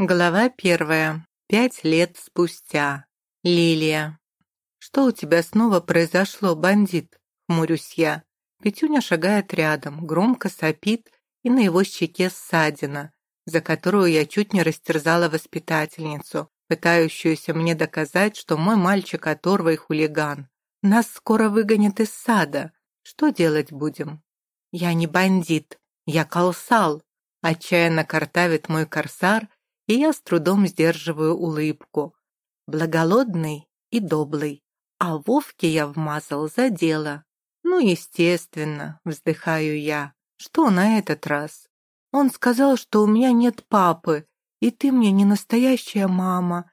Глава первая. Пять лет спустя. Лилия. «Что у тебя снова произошло, бандит?» — хмурюсь я. Петюня шагает рядом, громко сопит, и на его щеке ссадина, за которую я чуть не растерзала воспитательницу, пытающуюся мне доказать, что мой мальчик оторва и хулиган. Нас скоро выгонят из сада. Что делать будем? Я не бандит, я колсал. Отчаянно картавит мой корсар, и я с трудом сдерживаю улыбку. Благолодный и доблый. А Вовке я вмазал за дело. Ну, естественно, вздыхаю я. Что на этот раз? Он сказал, что у меня нет папы, и ты мне не настоящая мама.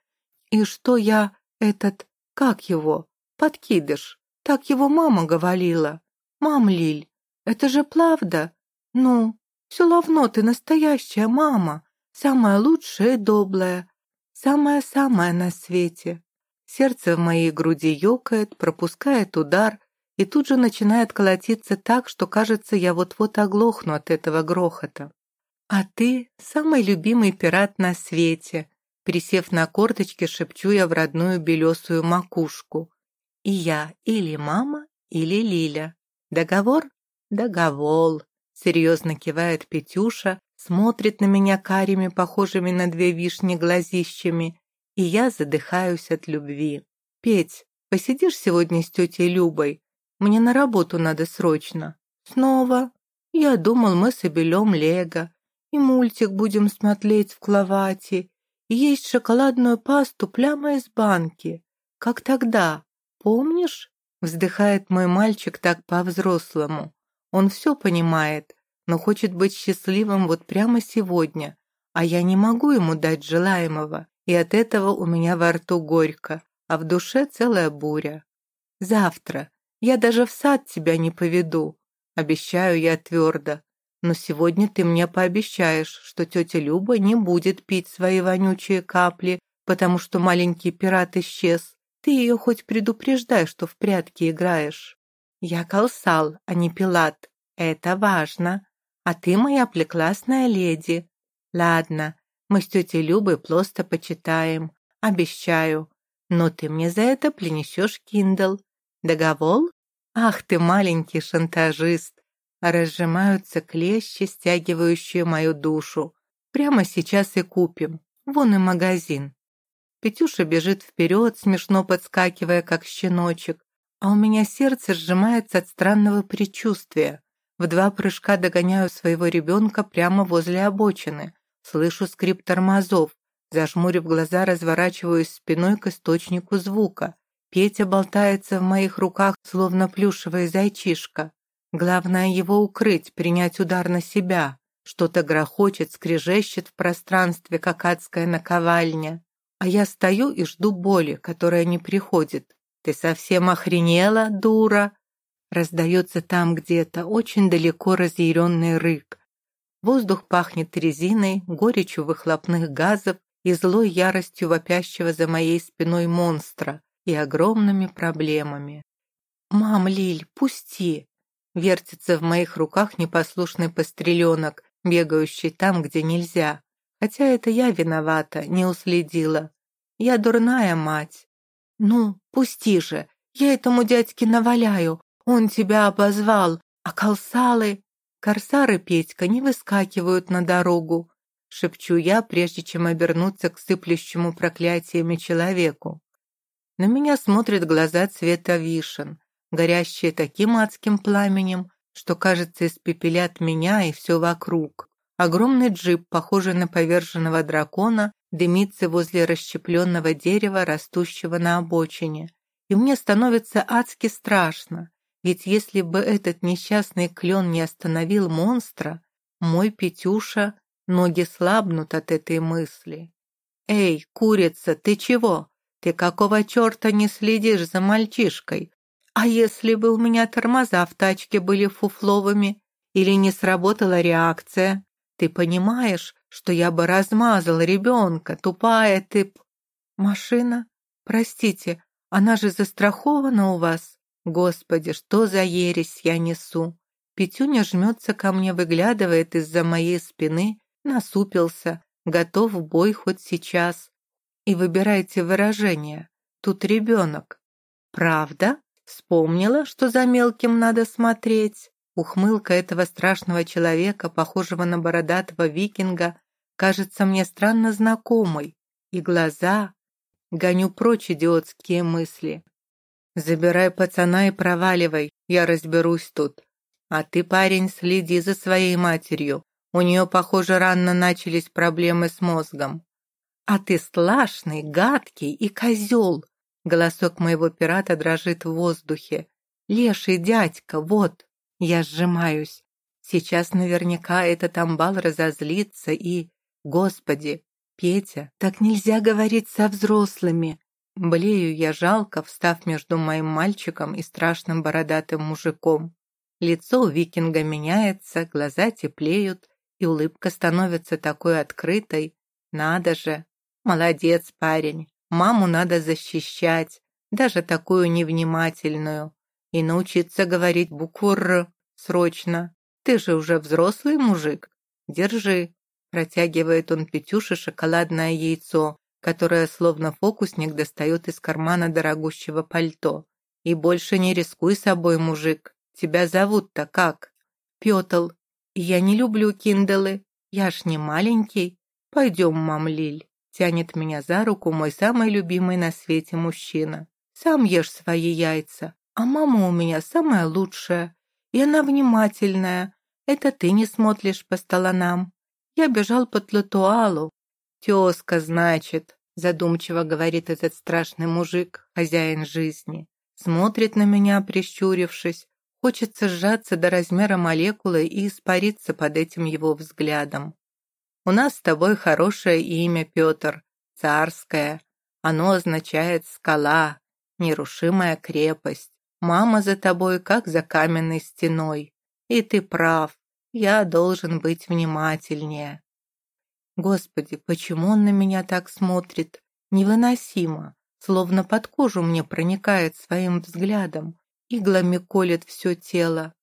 И что я этот, как его, подкидыш. Так его мама говорила. Мам, Лиль, это же правда. Ну, все равно ты настоящая мама самая лучшая и добрая, самая-самая на свете. Сердце в моей груди ёкает, пропускает удар и тут же начинает колотиться так, что кажется, я вот-вот оглохну от этого грохота. А ты самый любимый пират на свете, присев на корточки, шепчу я в родную белесую макушку. И я или мама, или Лиля. Договор? Договор. Серьезно кивает Петюша, смотрит на меня карими, похожими на две вишни глазищами, и я задыхаюсь от любви. «Петь, посидишь сегодня с тетей Любой? Мне на работу надо срочно». «Снова?» «Я думал, мы соберем лего, и мультик будем смотреть в кровати, и есть шоколадную пасту прямо из банки, как тогда, помнишь?» Вздыхает мой мальчик так по-взрослому. Он все понимает, но хочет быть счастливым вот прямо сегодня, а я не могу ему дать желаемого, и от этого у меня во рту горько, а в душе целая буря. Завтра я даже в сад тебя не поведу, обещаю я твердо, но сегодня ты мне пообещаешь, что тетя Люба не будет пить свои вонючие капли, потому что маленький пират исчез. Ты ее хоть предупреждай, что в прятки играешь. Я колсал, а не пилат. Это важно. А ты моя прекрасная леди. Ладно, мы с тетей Любой просто почитаем. Обещаю. Но ты мне за это принесешь киндл. Договор? Ах ты, маленький шантажист. Разжимаются клещи, стягивающие мою душу. Прямо сейчас и купим. Вон и магазин. Петюша бежит вперед, смешно подскакивая, как щеночек, а у меня сердце сжимается от странного предчувствия. В два прыжка догоняю своего ребенка прямо возле обочины. Слышу скрип тормозов. Зажмурив глаза, разворачиваюсь спиной к источнику звука. Петя болтается в моих руках, словно плюшевая зайчишка. Главное его укрыть, принять удар на себя. Что-то грохочет, скрежещет в пространстве, как адская наковальня. А я стою и жду боли, которая не приходит. «Ты совсем охренела, дура?» Раздается там где-то очень далеко разъяренный рык. Воздух пахнет резиной, горечью выхлопных газов и злой яростью вопящего за моей спиной монстра и огромными проблемами. «Мам, Лиль, пусти!» Вертится в моих руках непослушный постреленок, бегающий там, где нельзя. Хотя это я виновата, не уследила. Я дурная мать. «Ну, пусти же, я этому дядьке наваляю, он тебя обозвал, а колсалы...» «Корсары, Петька, не выскакивают на дорогу», — шепчу я, прежде чем обернуться к сыплющему проклятиями человеку. На меня смотрят глаза цвета вишен, горящие таким адским пламенем, что, кажется, испепелят меня и все вокруг. Огромный джип, похожий на поверженного дракона, дымится возле расщепленного дерева, растущего на обочине. И мне становится адски страшно. Ведь если бы этот несчастный клен не остановил монстра, мой Петюша, ноги слабнут от этой мысли. «Эй, курица, ты чего? Ты какого черта не следишь за мальчишкой? А если бы у меня тормоза в тачке были фуфловыми или не сработала реакция? Ты понимаешь, что я бы размазал ребенка, тупая ты...» «Машина? Простите, она же застрахована у вас?» Господи, что за ересь я несу? Петюня жмется ко мне, выглядывает из-за моей спины, насупился, готов в бой хоть сейчас. И выбирайте выражение. Тут ребенок. Правда? Вспомнила, что за мелким надо смотреть. Ухмылка этого страшного человека, похожего на бородатого викинга, кажется мне странно знакомой. И глаза... Гоню прочь идиотские мысли. Забирай пацана и проваливай, я разберусь тут. А ты, парень, следи за своей матерью. У нее, похоже, рано начались проблемы с мозгом. А ты слашный, гадкий и козел. Голосок моего пирата дрожит в воздухе. Леший дядька, вот. Я сжимаюсь. Сейчас наверняка этот амбал разозлится и... Господи, Петя, так нельзя говорить со взрослыми. Блею я жалко, встав между моим мальчиком и страшным бородатым мужиком. Лицо у викинга меняется, глаза теплеют, и улыбка становится такой открытой. Надо же! Молодец, парень! Маму надо защищать, даже такую невнимательную. И научиться говорить букву «Р» срочно. Ты же уже взрослый мужик. Держи. Протягивает он Петюше шоколадное яйцо, которое словно фокусник достает из кармана дорогущего пальто. И больше не рискуй собой, мужик. Тебя зовут-то как? Петл. Я не люблю киндалы. Я ж не маленький. Пойдем, мам Лиль. Тянет меня за руку мой самый любимый на свете мужчина. Сам ешь свои яйца. А мама у меня самая лучшая. И она внимательная. Это ты не смотришь по сторонам. Я бежал по тлатуалу. Тезка, значит, задумчиво говорит этот страшный мужик, хозяин жизни. Смотрит на меня, прищурившись. Хочется сжаться до размера молекулы и испариться под этим его взглядом. У нас с тобой хорошее имя, Петр, царское. Оно означает «скала», «нерушимая крепость». Мама за тобой, как за каменной стеной. И ты прав, я должен быть внимательнее. Господи, почему он на меня так смотрит? Невыносимо, словно под кожу мне проникает своим взглядом, иглами колет все тело.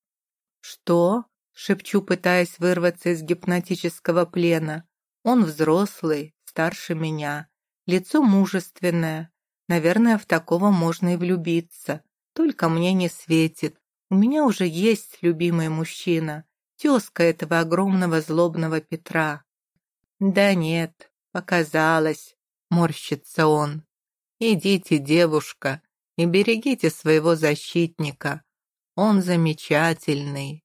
Что? Шепчу, пытаясь вырваться из гипнотического плена. Он взрослый, старше меня, лицо мужественное. Наверное, в такого можно и влюбиться. Только мне не светит. У меня уже есть любимый мужчина, тезка этого огромного злобного Петра. Да нет, показалось, морщится он. Идите, девушка, и берегите своего защитника. Он замечательный.